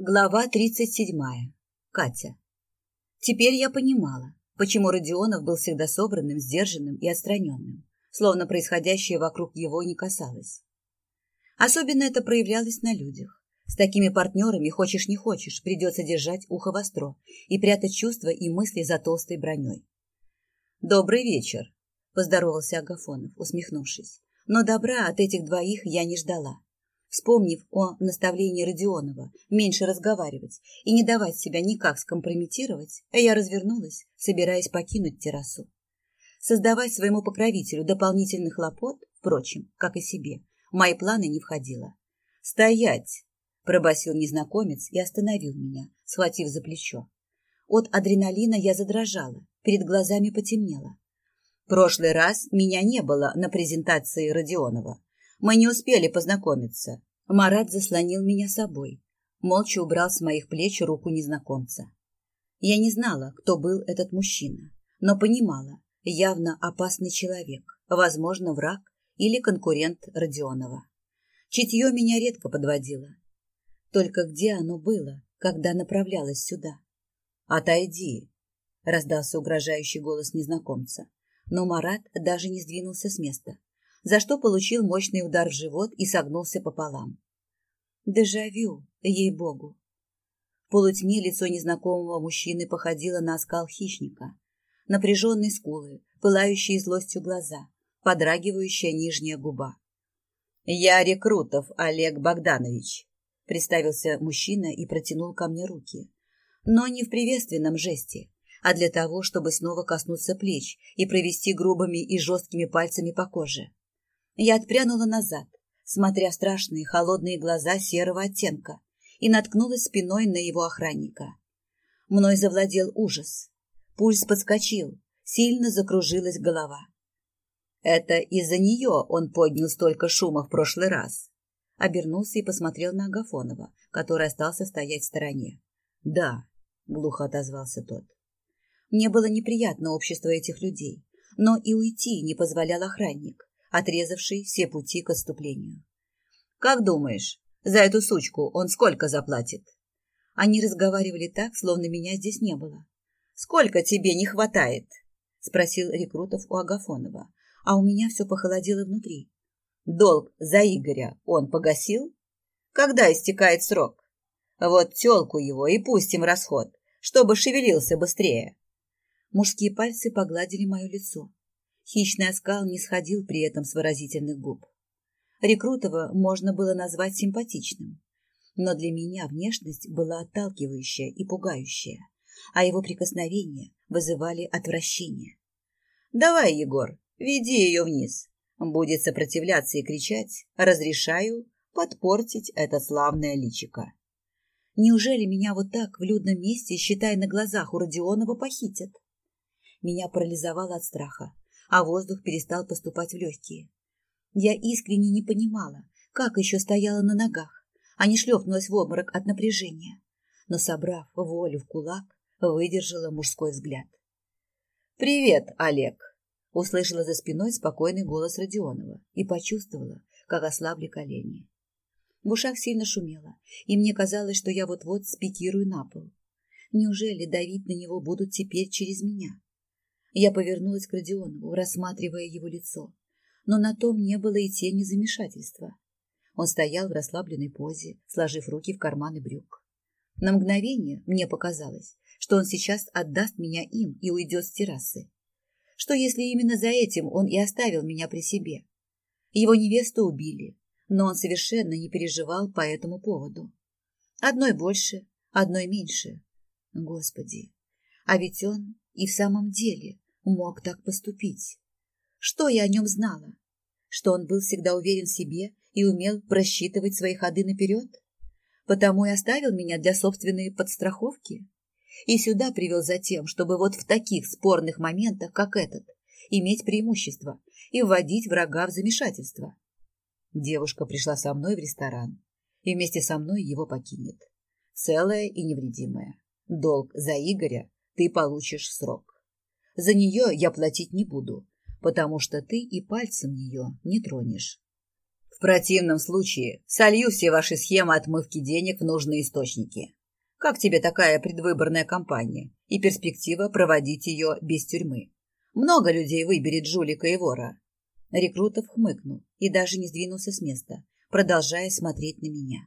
Глава 37. Катя. Теперь я понимала, почему Родионов был всегда собранным, сдержанным и отстраненным, словно происходящее вокруг его не касалось. Особенно это проявлялось на людях. С такими партнерами, хочешь не хочешь, придется держать ухо востро и прятать чувства и мысли за толстой броней. «Добрый вечер», — поздоровался Агафонов, усмехнувшись. Но добра от этих двоих я не ждала. Вспомнив о наставлении Родионова меньше разговаривать и не давать себя никак скомпрометировать, я развернулась, собираясь покинуть террасу. Создавать своему покровителю дополнительных хлопот, впрочем, как и себе, в мои планы не входило. «Стоять!» – пробасил незнакомец и остановил меня, схватив за плечо. От адреналина я задрожала, перед глазами потемнело. прошлый раз меня не было на презентации Родионова. Мы не успели познакомиться. Марат заслонил меня собой, молча убрал с моих плеч руку незнакомца. Я не знала, кто был этот мужчина, но понимала, явно опасный человек, возможно, враг или конкурент Родионова. Чутье меня редко подводило. Только где оно было, когда направлялась сюда? «Отойди!» — раздался угрожающий голос незнакомца. Но Марат даже не сдвинулся с места за что получил мощный удар в живот и согнулся пополам. Дежавю, ей-богу. В полутьме лицо незнакомого мужчины походило на оскал хищника. Напряженные скулы, пылающие злостью глаза, подрагивающая нижняя губа. «Я Рекрутов Олег Богданович», — представился мужчина и протянул ко мне руки. Но не в приветственном жесте, а для того, чтобы снова коснуться плеч и провести грубыми и жесткими пальцами по коже. Я отпрянула назад, смотря в страшные холодные глаза серого оттенка, и наткнулась спиной на его охранника. Мной завладел ужас. Пульс подскочил, сильно закружилась голова. Это из-за нее он поднял столько шума в прошлый раз. Обернулся и посмотрел на Агафонова, который остался стоять в стороне. «Да», — глухо отозвался тот. Мне было неприятно общество этих людей, но и уйти не позволял охранник отрезавший все пути к отступлению. «Как думаешь, за эту сучку он сколько заплатит?» Они разговаривали так, словно меня здесь не было. «Сколько тебе не хватает?» — спросил Рекрутов у Агафонова, а у меня все похолодело внутри. «Долг за Игоря он погасил? Когда истекает срок? Вот телку его и пустим расход, чтобы шевелился быстрее». Мужские пальцы погладили мое лицо. Хищный оскал не сходил при этом с выразительных губ. Рекрутова можно было назвать симпатичным, но для меня внешность была отталкивающая и пугающая, а его прикосновения вызывали отвращение. «Давай, Егор, веди ее вниз. Будет сопротивляться и кричать «Разрешаю подпортить это славное личико». Неужели меня вот так в людном месте, считай, на глазах у Родионова похитят? Меня парализовало от страха, а воздух перестал поступать в легкие. Я искренне не понимала, как еще стояла на ногах, а не шлепнулась в обморок от напряжения, но, собрав волю в кулак, выдержала мужской взгляд. «Привет, Олег!» — услышала за спиной спокойный голос Родионова и почувствовала, как ослабли колени. В ушах сильно шумело, и мне казалось, что я вот-вот спикирую на пол. Неужели давить на него будут теперь через меня? Я повернулась к Родионову, рассматривая его лицо, но на том не было и тени замешательства. Он стоял в расслабленной позе, сложив руки в карманы брюк. На мгновение мне показалось, что он сейчас отдаст меня им и уйдет с террасы. Что если именно за этим он и оставил меня при себе? Его невесту убили, но он совершенно не переживал по этому поводу. Одной больше, одной меньше. Господи, а ведь он и в самом деле мог так поступить. Что я о нем знала? Что он был всегда уверен в себе и умел просчитывать свои ходы наперед? Потому и оставил меня для собственной подстраховки? И сюда привел за тем, чтобы вот в таких спорных моментах, как этот, иметь преимущество и вводить врага в замешательство. Девушка пришла со мной в ресторан и вместе со мной его покинет. Целая и невредимая. Долг за Игоря ты получишь срок. За нее я платить не буду, потому что ты и пальцем ее не тронешь. В противном случае солью все ваши схемы отмывки денег в нужные источники. Как тебе такая предвыборная кампания и перспектива проводить ее без тюрьмы? Много людей выберет жулика и вора. Рекрутов хмыкнул и даже не сдвинулся с места, продолжая смотреть на меня.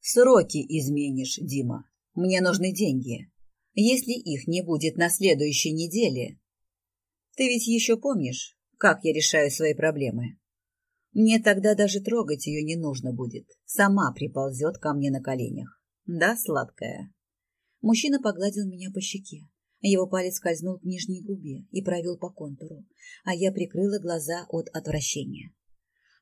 Сроки изменишь, Дима. Мне нужны деньги. Если их не будет на следующей неделе... Ты ведь еще помнишь, как я решаю свои проблемы? Мне тогда даже трогать ее не нужно будет. Сама приползет ко мне на коленях. Да, сладкая? Мужчина погладил меня по щеке. Его палец скользнул к нижней губе и провел по контуру, а я прикрыла глаза от отвращения.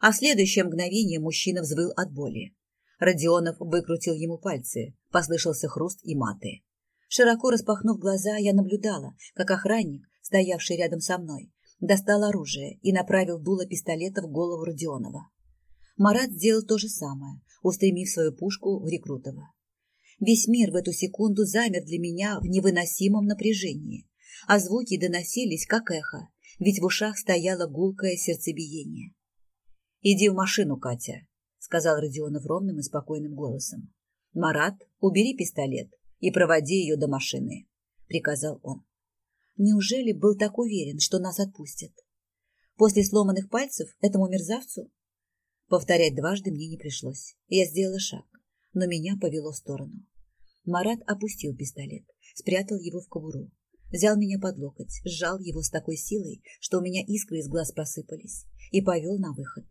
А в следующее мгновение мужчина взвыл от боли. Родионов выкрутил ему пальцы, послышался хруст и маты. Широко распахнув глаза, я наблюдала, как охранник, стоявший рядом со мной, достал оружие и направил дуло пистолета в голову Родионова. Марат сделал то же самое, устремив свою пушку в Рекрутова. Весь мир в эту секунду замер для меня в невыносимом напряжении, а звуки доносились, как эхо, ведь в ушах стояло гулкое сердцебиение. «Иди в машину, Катя», — сказал Родионов ровным и спокойным голосом. «Марат, убери пистолет и проводи ее до машины», — приказал он. Неужели был так уверен, что нас отпустят? После сломанных пальцев этому мерзавцу? Повторять дважды мне не пришлось. Я сделала шаг, но меня повело в сторону. Марат опустил пистолет, спрятал его в кобуру, взял меня под локоть, сжал его с такой силой, что у меня искры из глаз посыпались, и повел на выход.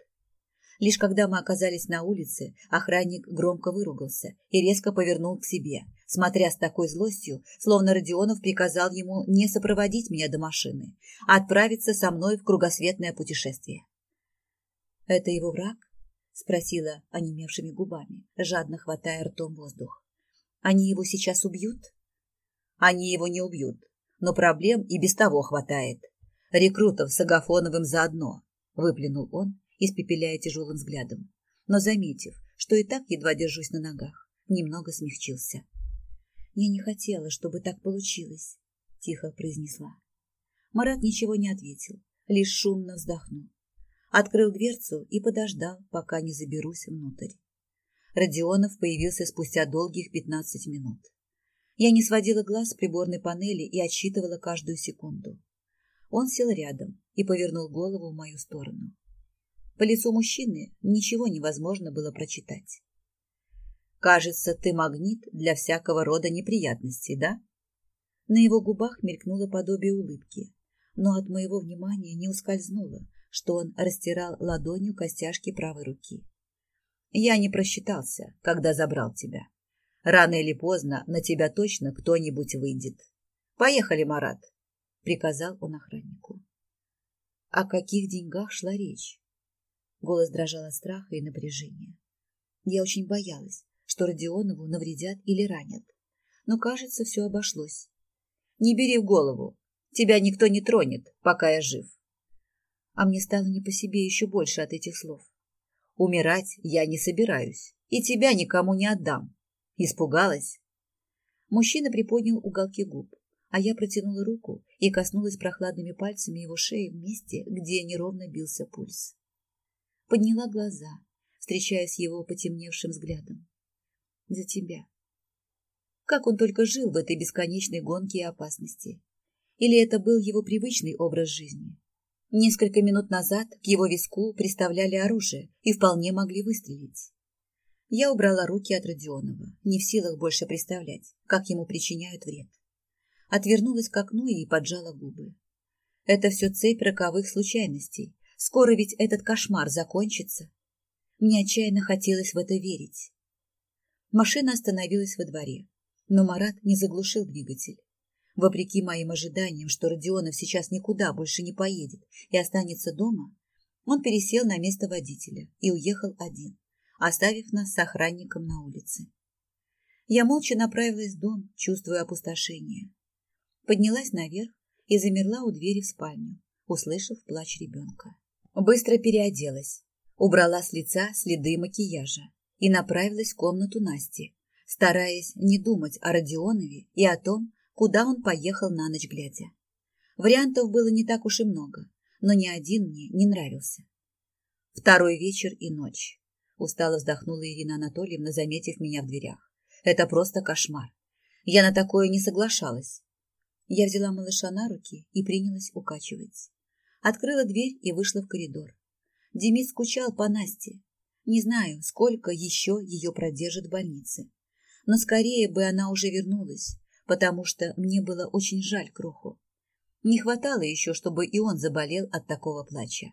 Лишь когда мы оказались на улице, охранник громко выругался и резко повернул к себе, смотря с такой злостью, словно Родионов приказал ему не сопроводить меня до машины, а отправиться со мной в кругосветное путешествие. «Это его враг?» — спросила онемевшими губами, жадно хватая ртом воздух. «Они его сейчас убьют?» «Они его не убьют, но проблем и без того хватает. Рекрутов с Агафоновым заодно», — выплюнул он испепеляя тяжелым взглядом, но, заметив, что и так едва держусь на ногах, немного смягчился. «Я не хотела, чтобы так получилось», — тихо произнесла. Марат ничего не ответил, лишь шумно вздохнул. Открыл дверцу и подождал, пока не заберусь внутрь. Родионов появился спустя долгих пятнадцать минут. Я не сводила глаз с приборной панели и отсчитывала каждую секунду. Он сел рядом и повернул голову в мою сторону. По лицу мужчины ничего невозможно было прочитать. «Кажется, ты магнит для всякого рода неприятностей, да?» На его губах мелькнуло подобие улыбки, но от моего внимания не ускользнуло, что он растирал ладонью костяшки правой руки. «Я не просчитался, когда забрал тебя. Рано или поздно на тебя точно кто-нибудь выйдет. Поехали, Марат!» — приказал он охраннику. О каких деньгах шла речь? Голос дрожал от страха и напряжения. Я очень боялась, что Родионову навредят или ранят. Но, кажется, все обошлось. Не бери в голову. Тебя никто не тронет, пока я жив. А мне стало не по себе еще больше от этих слов. Умирать я не собираюсь, и тебя никому не отдам. Испугалась? Мужчина приподнял уголки губ, а я протянула руку и коснулась прохладными пальцами его шеи в месте, где неровно бился пульс подняла глаза, встречаясь его потемневшим взглядом. За тебя. Как он только жил в этой бесконечной гонке и опасности. Или это был его привычный образ жизни? Несколько минут назад к его виску приставляли оружие и вполне могли выстрелить. Я убрала руки от Родионова, не в силах больше представлять, как ему причиняют вред. Отвернулась к окну и поджала губы. Это все цепь роковых случайностей, Скоро ведь этот кошмар закончится. Мне отчаянно хотелось в это верить. Машина остановилась во дворе, но Марат не заглушил двигатель. Вопреки моим ожиданиям, что Родионов сейчас никуда больше не поедет и останется дома, он пересел на место водителя и уехал один, оставив нас с охранником на улице. Я молча направилась в дом, чувствуя опустошение. Поднялась наверх и замерла у двери в спальню, услышав плач ребенка. Быстро переоделась, убрала с лица следы макияжа и направилась в комнату Насти, стараясь не думать о Родионове и о том, куда он поехал на ночь глядя. Вариантов было не так уж и много, но ни один мне не нравился. Второй вечер и ночь. Устало вздохнула Ирина Анатольевна, заметив меня в дверях. Это просто кошмар. Я на такое не соглашалась. Я взяла малыша на руки и принялась укачивать. Открыла дверь и вышла в коридор. Демид скучал по Насте. Не знаю, сколько еще ее продержит в больнице. Но скорее бы она уже вернулась, потому что мне было очень жаль Кроху. Не хватало еще, чтобы и он заболел от такого плача.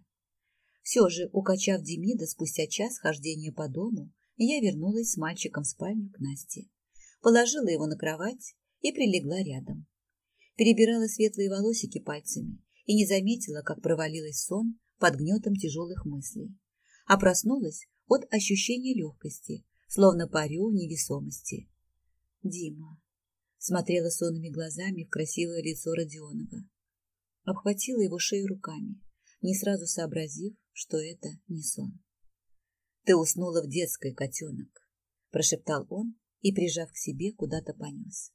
Все же, укачав Демида спустя час хождения по дому, я вернулась с мальчиком в спальню к Насте. Положила его на кровать и прилегла рядом. Перебирала светлые волосики пальцами и не заметила, как провалилась сон под гнетом тяжелых мыслей. А проснулась от ощущения легкости, словно парю в невесомости. Дима смотрела сонными глазами в красивое лицо Родионова. Обхватила его шею руками, не сразу сообразив, что это не сон. «Ты уснула в детской, котенок», – прошептал он и, прижав к себе, куда-то понес.